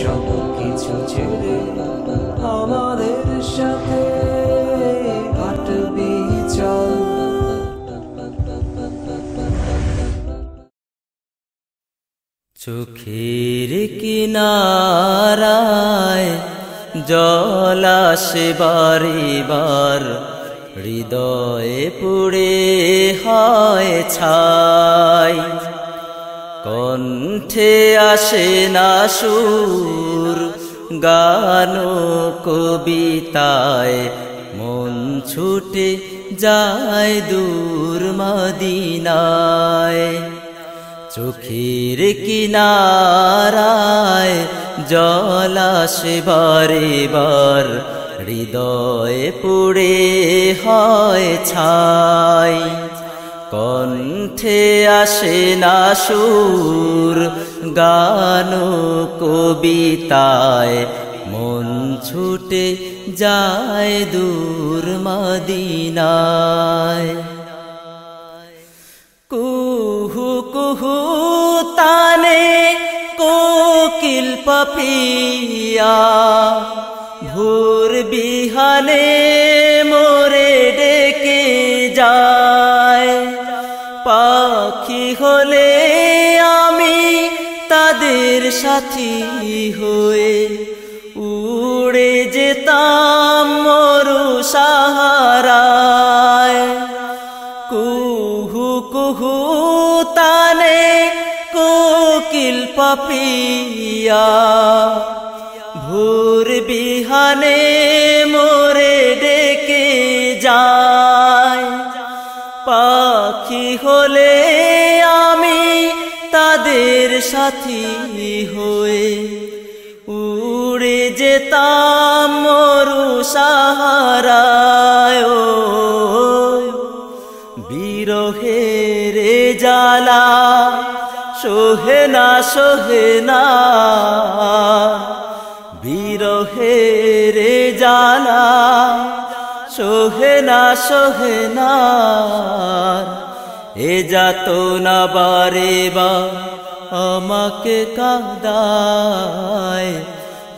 সব ছেড়ে আমাদের সাথে চোখের কিনারায় জল আসে বারিবার হৃদয়ে পুড়ে হয় ছাই। কণ্ঠে আসে না সুর গান কবিতায়। মন ছুটে যায় দূর মদিনায়। চোখের কিনারায় জল আসে বারে বার, হৃদয়ে পুড়ে হয় ছাই। কণ্ঠে আসে না সুর, গান কবিতায়। মন ছুটে যায় দূর মদিনায়। কুহু কুহু তানে কোকিল পাপিয়া, ভোর বিহানে সাথী হয়ে উড়ে যেতাম মরু সাহারায়। কুহু কুহু তানে কোকিল পাপিয়া, ভোর বিহানে মোরে ডেকে যায়। পাখি হলে সাথী হয়ে উড়ে যেতাম মরু সাহারায়। বিরহের জালা সোহে না সোহে না। বিরহের জালা সোহে না সোহে না। এ যাত না বারে বা আমাকে কাদায়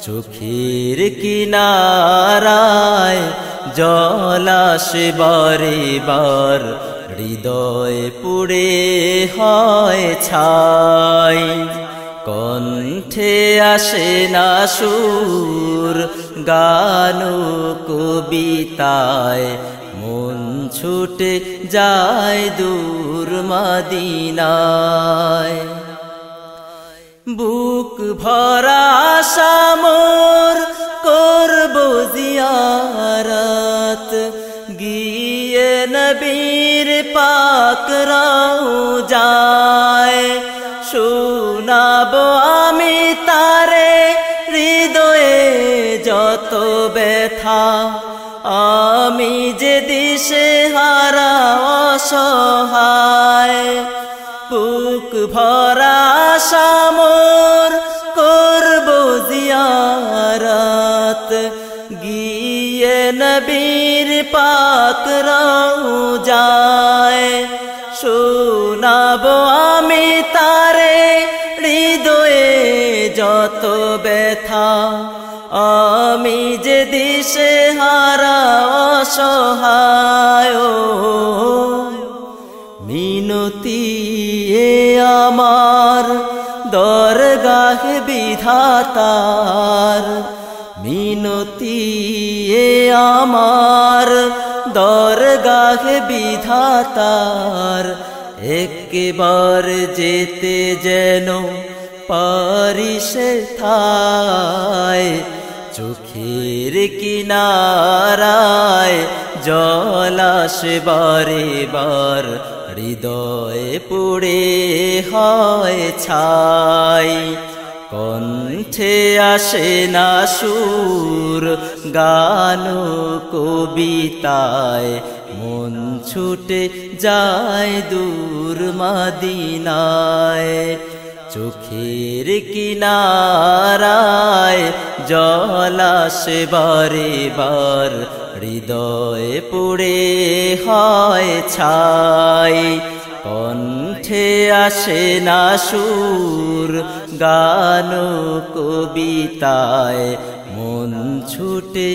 চোখের কিনারায় জল আসে বারে বার, হৃদয় পুড়ে হয় ছাই। কণ্ঠে আসে না সুর গান কবিতায়। মন ছুটে যায় দূর মদিনায়। বুক ভরা সামর করব জিয়ারত। গিয়ে নবীর পাক যায় শোনাব আমি তারে হৃদয়ে যত ব্যথা। আমি যে দিশে হারা অসহায়, বুক ভরা সামর নবীর পাক যায়। শোনাব আমি তারে হৃদয়ে যত ব্যথা। আমি যে দিশে হারা অসহায়। মিনতি এ আমার দরগাহে বিধাতার। মিনতি আমার দরগাহে বিধাতার একবার যেতে যেন পারিসে থায় চোখের কিনারায় জল আসে বারে বার হৃদয়ে পুড়ে হয় ছাই। কণ্ঠে আসে না সুর, গান কবিতায়। মন ছুটে যায় দূর মাদিনায়। চোখের কিনারায় জল আসে বারে বার, হৃদয়ে পুড়ে হয় ছাই। কণ্ঠে আসে না সুর গান কবিতায় মন ছুটে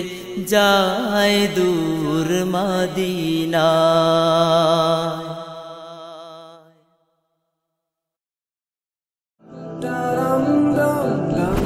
যায় দূর মাদিনা da dum